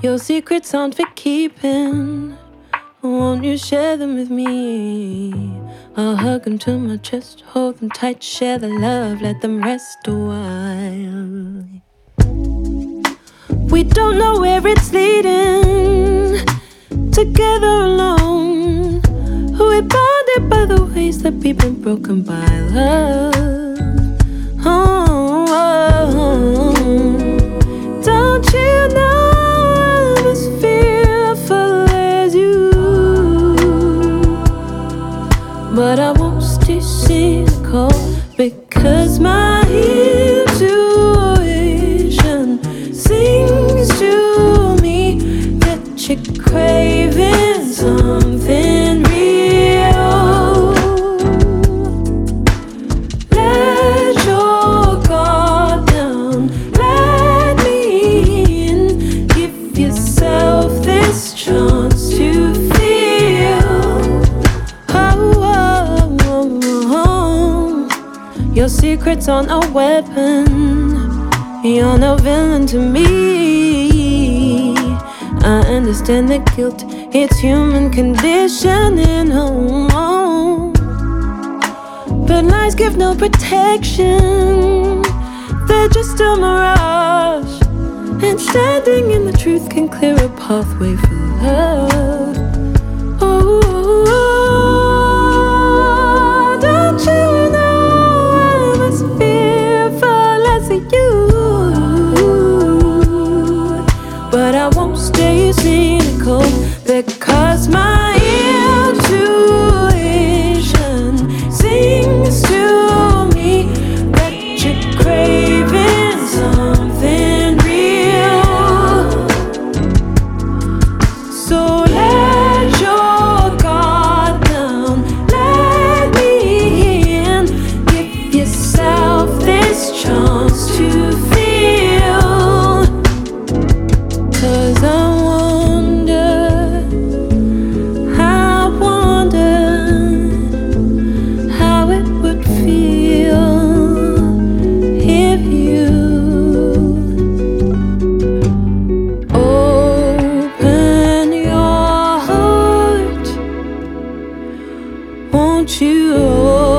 Your secrets aren't for keeping. Won't you share them with me? I'll hug them to my chest, hold them tight, share the love, let them rest a while. We don't know where it's leading, together alone. We're bonded by the ways that we've been broken by love. Secrets aren't a weapon. You're no villain to me. I understand the guilt, it's human conditioning. Oh, oh. But lies give no protection, they're just a mirage. And standing in the truth can clear a pathway for love. But I won't you?